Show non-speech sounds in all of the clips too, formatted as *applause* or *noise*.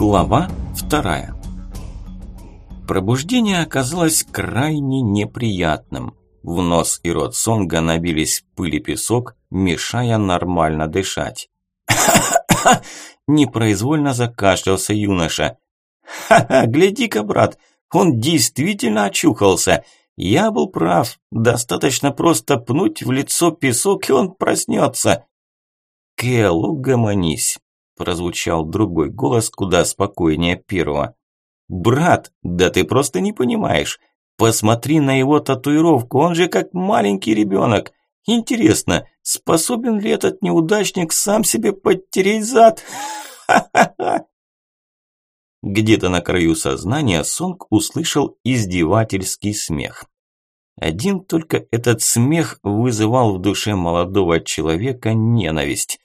Глава вторая. Пробуждение оказалось крайне неприятным. В нос и рот Сонга набились пыль и песок, мешая нормально дышать. *coughs* Непроизвольно закашлялся юноша. «Ха-ха, гляди-ка, брат, он действительно очухался. Я был прав, достаточно просто пнуть в лицо песок, и он проснется». «Кэл, угомонись», прозвучал другой голос куда спокойнее первого. «Брат, да ты просто не понимаешь. Посмотри на его татуировку, он же как маленький ребенок. Интересно, способен ли этот неудачник сам себе подтереть зад? Ха-ха-ха!» Где-то на краю сознания Сонг услышал издевательский смех. Один только этот смех вызывал в душе молодого человека ненависть.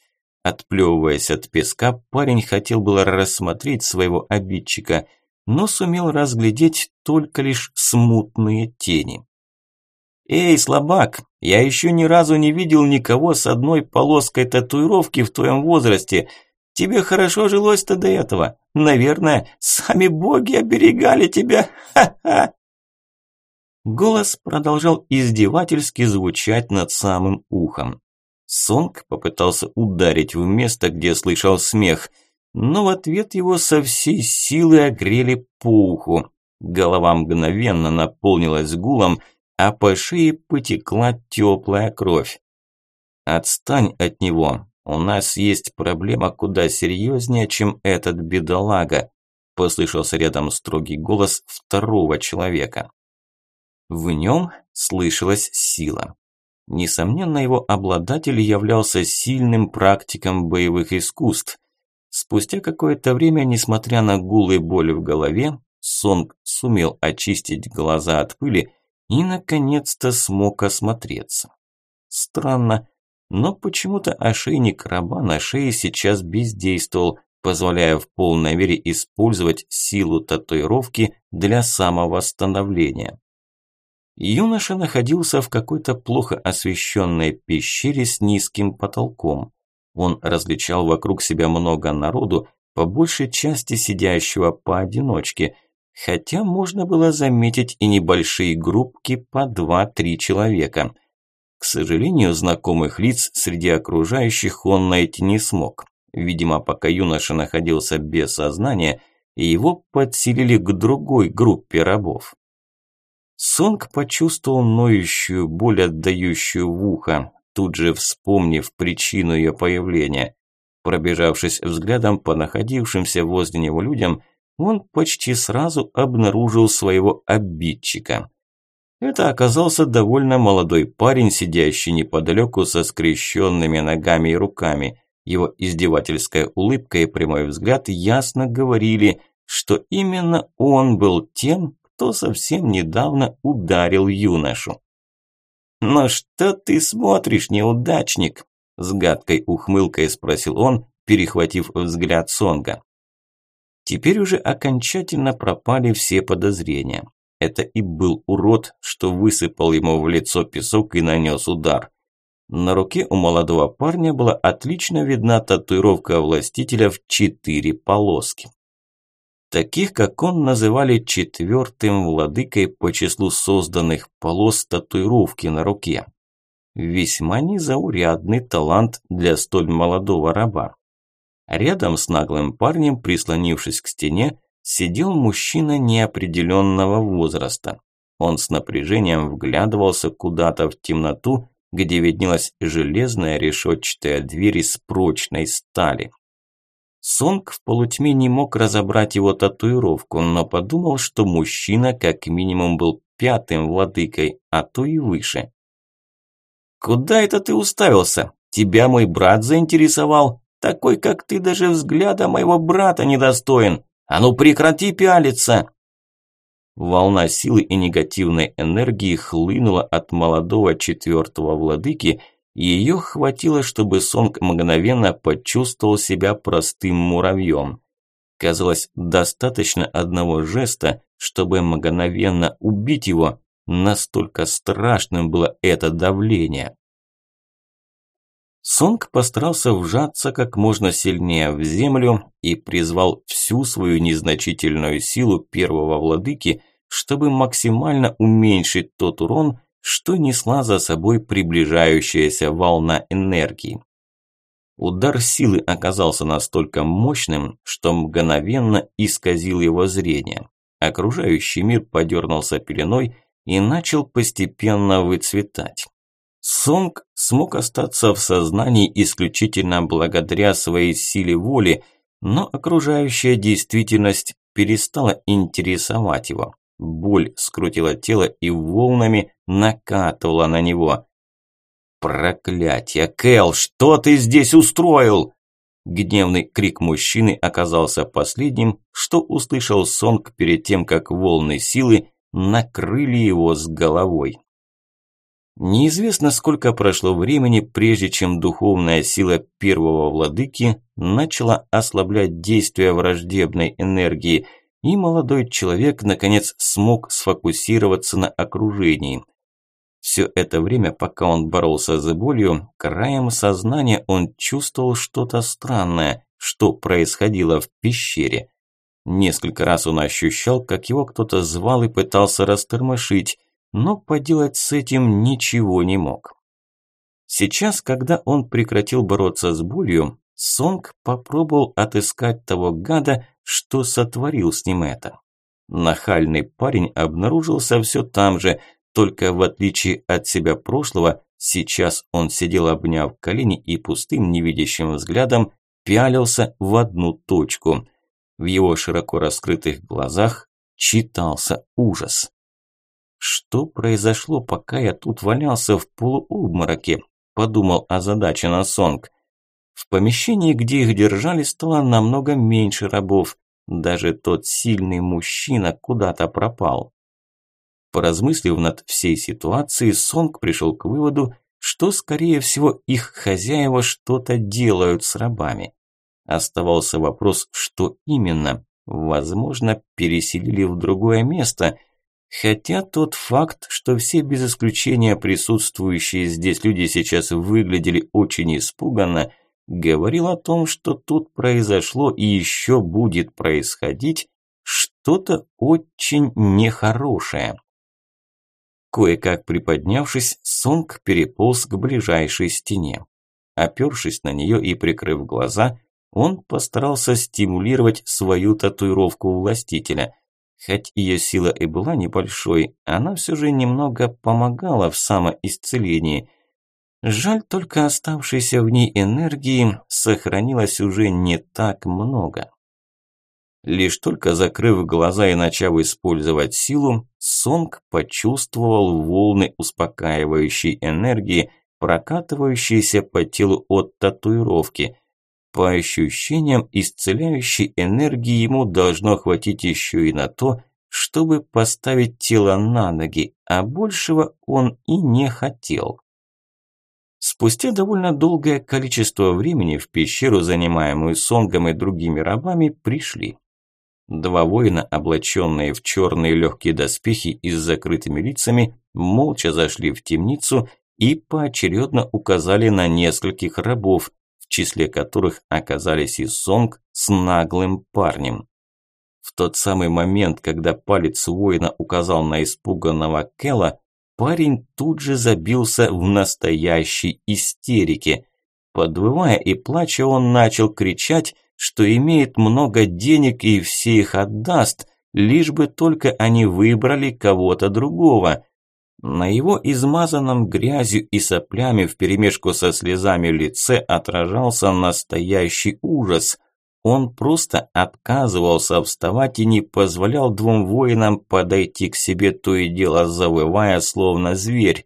Отплевываясь от песка, парень хотел было рассмотреть своего обидчика, но сумел разглядеть только лишь смутные тени. «Эй, слабак, я еще ни разу не видел никого с одной полоской татуировки в твоем возрасте. Тебе хорошо жилось-то до этого. Наверное, сами боги оберегали тебя. Ха-ха!» Голос продолжал издевательски звучать над самым ухом. Сонг попытался ударить в место, где слышал смех, но в ответ его со всей силы огрели по уху. Голова мгновенно наполнилась гулом, а по шее потекла теплая кровь. «Отстань от него, у нас есть проблема куда серьезнее, чем этот бедолага», послышался рядом строгий голос второго человека. В нем слышалась сила. Несомненно, его обладатель являлся сильным практиком боевых искусств. Спустя какое-то время, несмотря на гул и боль в голове, Сонг сумел очистить глаза от пыли и, наконец-то, смог осмотреться. Странно, но почему-то ошейник раба на шее сейчас бездействовал, позволяя в полной мере использовать силу татуировки для самовосстановления. Юноша находился в какой-то плохо освещенной пещере с низким потолком. Он различал вокруг себя много народу, по большей части сидящего поодиночке, хотя можно было заметить и небольшие группки по два-три человека. К сожалению, знакомых лиц среди окружающих он найти не смог. Видимо, пока юноша находился без сознания, его подселили к другой группе рабов. Сонг почувствовал ноющую боль, отдающую в ухо, тут же вспомнив причину ее появления. Пробежавшись взглядом по находившимся возле него людям, он почти сразу обнаружил своего обидчика. Это оказался довольно молодой парень, сидящий неподалеку со скрещенными ногами и руками. Его издевательская улыбка и прямой взгляд ясно говорили, что именно он был тем, кто совсем недавно ударил юношу. «Но что ты смотришь, неудачник?» С гадкой ухмылкой спросил он, перехватив взгляд Сонга. Теперь уже окончательно пропали все подозрения. Это и был урод, что высыпал ему в лицо песок и нанес удар. На руке у молодого парня была отлично видна татуировка властителя в четыре полоски. Таких, как он, называли четвертым владыкой по числу созданных полос татуировки на руке. Весьма незаурядный талант для столь молодого раба. Рядом с наглым парнем, прислонившись к стене, сидел мужчина неопределенного возраста. Он с напряжением вглядывался куда-то в темноту, где виднелась железная решетчатая дверь из прочной стали. Сонг в полутьме не мог разобрать его татуировку, но подумал, что мужчина как минимум был пятым владыкой, а то и выше. «Куда это ты уставился? Тебя мой брат заинтересовал? Такой, как ты, даже взгляда моего брата недостоин. А ну прекрати пялиться!» Волна силы и негативной энергии хлынула от молодого четвертого владыки – ее хватило, чтобы Сонг мгновенно почувствовал себя простым муравьем. Казалось, достаточно одного жеста, чтобы мгновенно убить его, настолько страшным было это давление. Сонг постарался вжаться как можно сильнее в землю и призвал всю свою незначительную силу первого владыки, чтобы максимально уменьшить тот урон, что несла за собой приближающаяся волна энергии. Удар силы оказался настолько мощным, что мгновенно исказил его зрение. Окружающий мир подернулся пеленой и начал постепенно выцветать. Сонг смог остаться в сознании исключительно благодаря своей силе воли, но окружающая действительность перестала интересовать его. Боль скрутила тело и волнами накатывала на него. «Проклятие! Кэл, что ты здесь устроил?» Гневный крик мужчины оказался последним, что услышал Сонг перед тем, как волны силы накрыли его с головой. Неизвестно, сколько прошло времени, прежде чем духовная сила первого владыки начала ослаблять действие враждебной энергии, и молодой человек, наконец, смог сфокусироваться на окружении. Все это время, пока он боролся за болью, краем сознания он чувствовал что-то странное, что происходило в пещере. Несколько раз он ощущал, как его кто-то звал и пытался растормошить, но поделать с этим ничего не мог. Сейчас, когда он прекратил бороться с болью, Сонг попробовал отыскать того гада, что сотворил с ним это. Нахальный парень обнаружился все там же, только в отличие от себя прошлого, сейчас он сидел обняв колени и пустым невидящим взглядом пялился в одну точку. В его широко раскрытых глазах читался ужас. Что произошло, пока я тут валялся в полуобмороке? Подумал озадаченно Сонг. В помещении, где их держали, стало намного меньше рабов. Даже тот сильный мужчина куда-то пропал. Поразмыслив над всей ситуацией, Сонг пришел к выводу, что, скорее всего, их хозяева что-то делают с рабами. Оставался вопрос, что именно. Возможно, переселили в другое место – Хотя тот факт, что все без исключения присутствующие здесь люди сейчас выглядели очень испуганно, говорил о том, что тут произошло и еще будет происходить что-то очень нехорошее. Кое-как приподнявшись, Сонг переполз к ближайшей стене. Опершись на нее и прикрыв глаза, он постарался стимулировать свою татуировку властителя – Хоть ее сила и была небольшой, она все же немного помогала в самоисцелении. Жаль только оставшейся в ней энергии сохранилось уже не так много. Лишь только закрыв глаза и начав использовать силу, Сонг почувствовал волны успокаивающей энергии, прокатывающиеся по телу от татуировки – по ощущениям, исцеляющей энергии ему должно хватить еще и на то, чтобы поставить тело на ноги, а большего он и не хотел. Спустя довольно долгое количество времени в пещеру, занимаемую Сонгом и другими рабами, пришли. Два воина, облаченные в черные легкие доспехи и с закрытыми лицами, молча зашли в темницу и поочередно указали на нескольких рабов, в числе которых оказались и Сонг с наглым парнем. В тот самый момент, когда палец воина указал на испуганного Кела, парень тут же забился в настоящей истерике. Подвывая и плача, он начал кричать, что имеет много денег и все их отдаст, лишь бы только они выбрали кого-то другого. На его измазанном грязью и соплями вперемешку со слезами лице отражался настоящий ужас. Он просто отказывался вставать и не позволял двум воинам подойти к себе, то и дело завывая, словно зверь.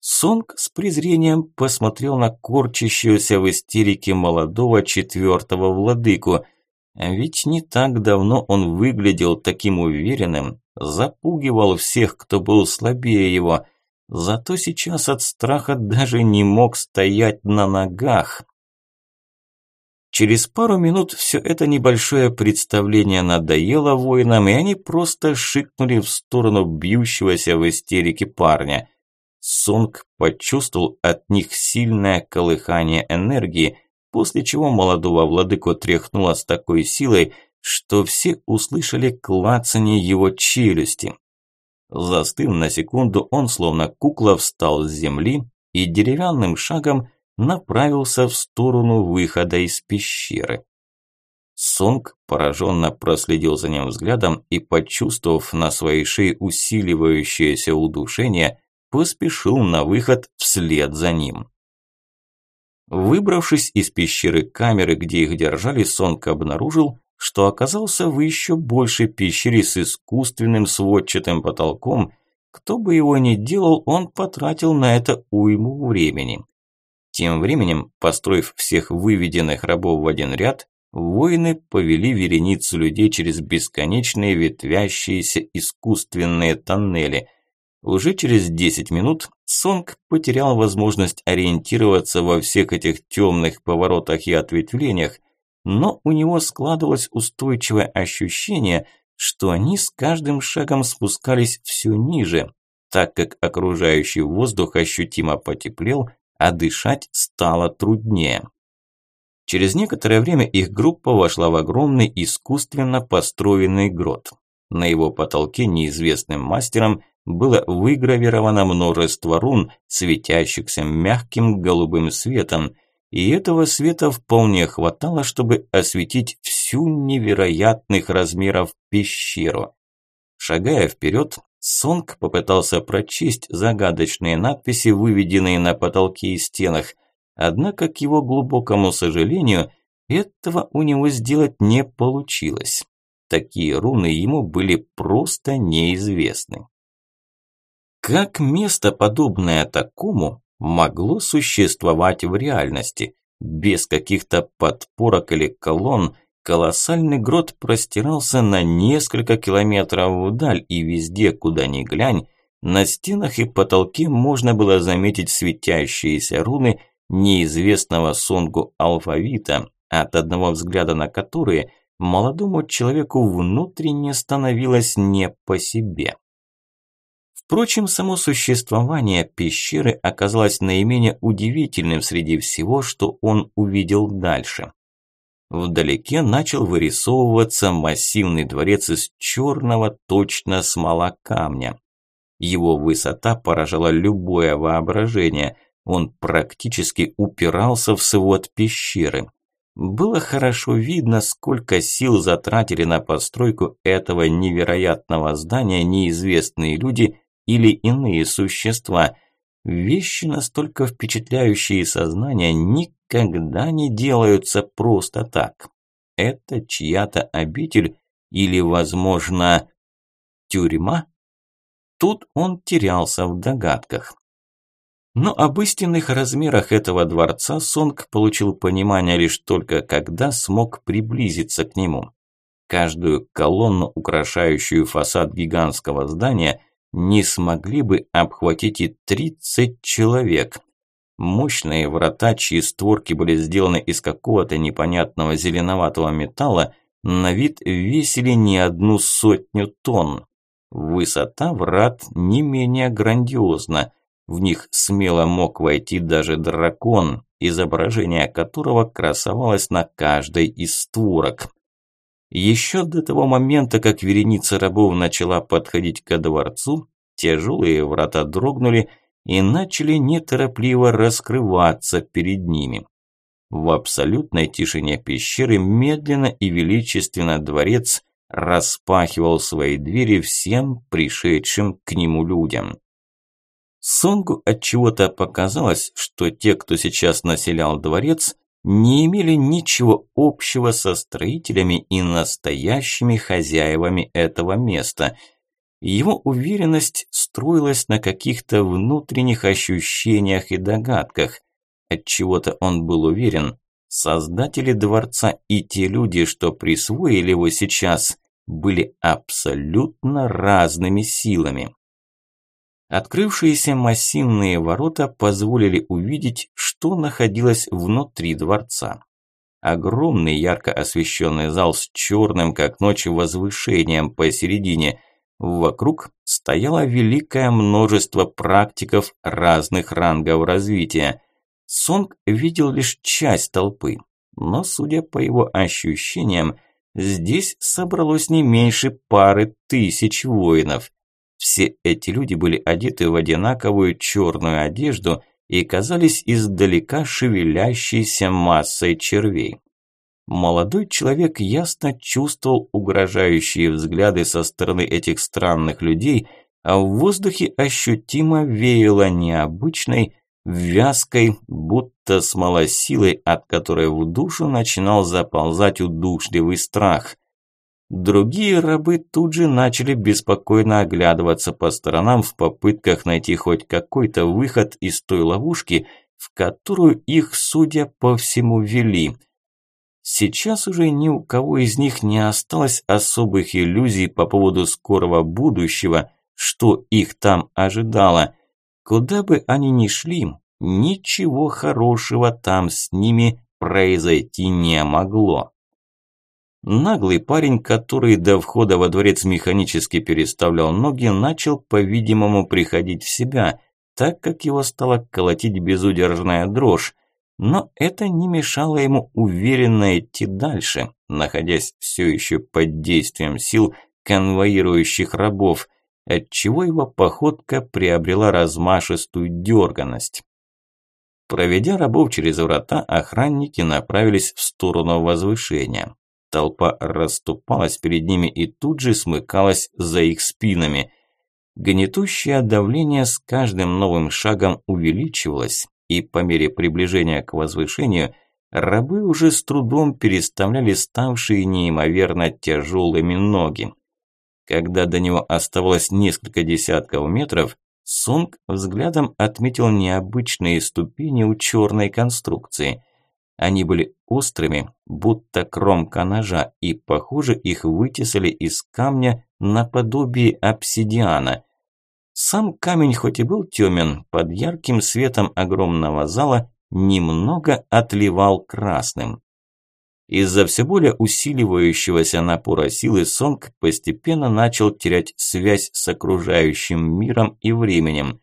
Сонг с презрением посмотрел на корчащуюся в истерике молодого четвертого владыку – ведь не так давно он выглядел таким уверенным, запугивал всех, кто был слабее его. Зато сейчас от страха даже не мог стоять на ногах. Через пару минут все это небольшое представление надоело воинам, и они просто шикнули в сторону бьющегося в истерике парня. Сонг почувствовал от них сильное колыхание энергии, после чего молодого владыку тряхнуло с такой силой, что все услышали клацание его челюсти. Застыв на секунду, он словно кукла встал с земли и деревянным шагом направился в сторону выхода из пещеры. Сонг пораженно проследил за ним взглядом и, почувствовав на своей шее усиливающееся удушение, поспешил на выход вслед за ним. Выбравшись из пещеры камеры, где их держали, Сонг обнаружил, что оказался в еще большей пещере с искусственным сводчатым потолком. Кто бы его ни делал, он потратил на это уйму времени. Тем временем, построив всех выведенных рабов в один ряд, воины повели вереницу людей через бесконечные ветвящиеся искусственные тоннели. Уже через 10 минут Сонг потерял возможность ориентироваться во всех этих темных поворотах и ответвлениях, но у него складывалось устойчивое ощущение, что они с каждым шагом спускались все ниже, так как окружающий воздух ощутимо потеплел, а дышать стало труднее. Через некоторое время их группа вошла в огромный искусственно построенный грот. На его потолке неизвестным мастером было выгравировано множество рун, светящихся мягким голубым светом, и этого света вполне хватало, чтобы осветить всю невероятных размеров пещеру. Шагая вперед, Сонг попытался прочесть загадочные надписи, выведенные на потолке и стенах – Однако, к его глубокому сожалению, этого у него сделать не получилось. Такие руны ему были просто неизвестны. Как место, подобное такому, могло существовать в реальности? Без каких-то подпорок или колонн, колоссальный грот простирался на несколько километров вдаль, и везде, куда ни глянь, на стенах и потолке можно было заметить светящиеся руны – неизвестного Сонгу алфавита, от одного взгляда на которые молодому человеку внутренне становилось не по себе. Впрочем, само существование пещеры оказалось наименее удивительным среди всего, что он увидел дальше. Вдалеке начал вырисовываться массивный дворец из черного точно смола камня. Его высота поражала любое воображение, он практически упирался в свод пещеры. Было хорошо видно, сколько сил затратили на постройку этого невероятного здания неизвестные люди или иные существа. Вещи, настолько впечатляющие сознание, никогда не делаются просто так. Это чья-то обитель или, возможно, тюрьма? Тут он терялся в догадках. Но об истинных размерах этого дворца Сонг получил понимание лишь только когда смог приблизиться к нему. Каждую колонну, украшающую фасад гигантского здания, не смогли бы обхватить и 30 человек. Мощные врата, чьи створки были сделаны из какого-то непонятного зеленоватого металла, на вид весили не одну сотню тонн. Высота врат не менее грандиозна. В них смело мог войти даже дракон, изображение которого красовалось на каждой из створок. Еще до того момента, как вереница рабов начала подходить ко дворцу, тяжелые врата дрогнули и начали неторопливо раскрываться перед ними. В абсолютной тишине пещеры медленно и величественно дворец распахивал свои двери всем пришедшим к нему людям. Сонгу от чего-то показалось, что те, кто сейчас населял дворец, не имели ничего общего со строителями и настоящими хозяевами этого места. Его уверенность строилась на каких-то внутренних ощущениях и догадках. От чего-то он был уверен, создатели дворца и те люди, что присвоили его сейчас, были абсолютно разными силами. Открывшиеся массивные ворота позволили увидеть, что находилось внутри дворца. Огромный ярко освещенный зал с черным, как ночь, возвышением посередине. Вокруг стояло великое множество практиков разных рангов развития. Сонг видел лишь часть толпы, но, судя по его ощущениям, здесь собралось не меньше пары тысяч воинов. Все эти люди были одеты в одинаковую черную одежду и казались издалека шевелящейся массой червей. Молодой человек ясно чувствовал угрожающие взгляды со стороны этих странных людей, а в воздухе ощутимо веяло необычной, вязкой, будто смола силой, от которой в душу начинал заползать удушливый страх. Другие рабы тут же начали беспокойно оглядываться по сторонам в попытках найти хоть какой-то выход из той ловушки, в которую их, судя по всему, вели. Сейчас уже ни у кого из них не осталось особых иллюзий по поводу скорого будущего, что их там ожидало. Куда бы они ни шли, ничего хорошего там с ними произойти не могло. Наглый парень, который до входа во дворец механически переставлял ноги, начал, по-видимому, приходить в себя, так как его стала колотить безудержная дрожь. Но это не мешало ему уверенно идти дальше, находясь все еще под действием сил конвоирующих рабов, отчего его походка приобрела размашистую дерганность. Проведя рабов через врата, охранники направились в сторону возвышения. Толпа расступалась перед ними и тут же смыкалась за их спинами. Гнетущее давление с каждым новым шагом увеличивалось, и по мере приближения к возвышению рабы уже с трудом переставляли ставшие неимоверно тяжелыми ноги. Когда до него оставалось несколько десятков метров, Сунг взглядом отметил необычные ступени у черной конструкции. Они были острыми, будто кромка ножа, и, похоже, их вытесали из камня наподобие обсидиана. Сам камень, хоть и был темен, под ярким светом огромного зала немного отливал красным. Из-за все более усиливающегося напора силы Сонг постепенно начал терять связь с окружающим миром и временем.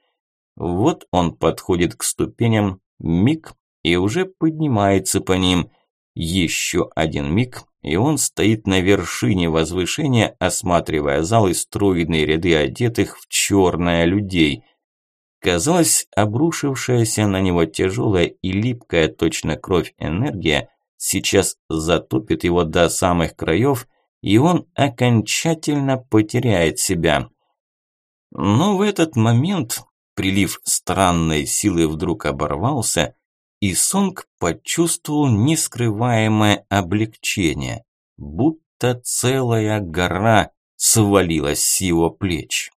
Вот он подходит к ступеням, миг, и уже поднимается по ним. Еще один миг, и он стоит на вершине возвышения, осматривая зал и стройные ряды одетых в черное людей. Казалось, обрушившаяся на него тяжелая и липкая точно кровь энергия сейчас затопит его до самых краев, и он окончательно потеряет себя. Но в этот момент прилив странной силы вдруг оборвался, и Сонг почувствовал нескрываемое облегчение, будто целая гора свалилась с его плеч.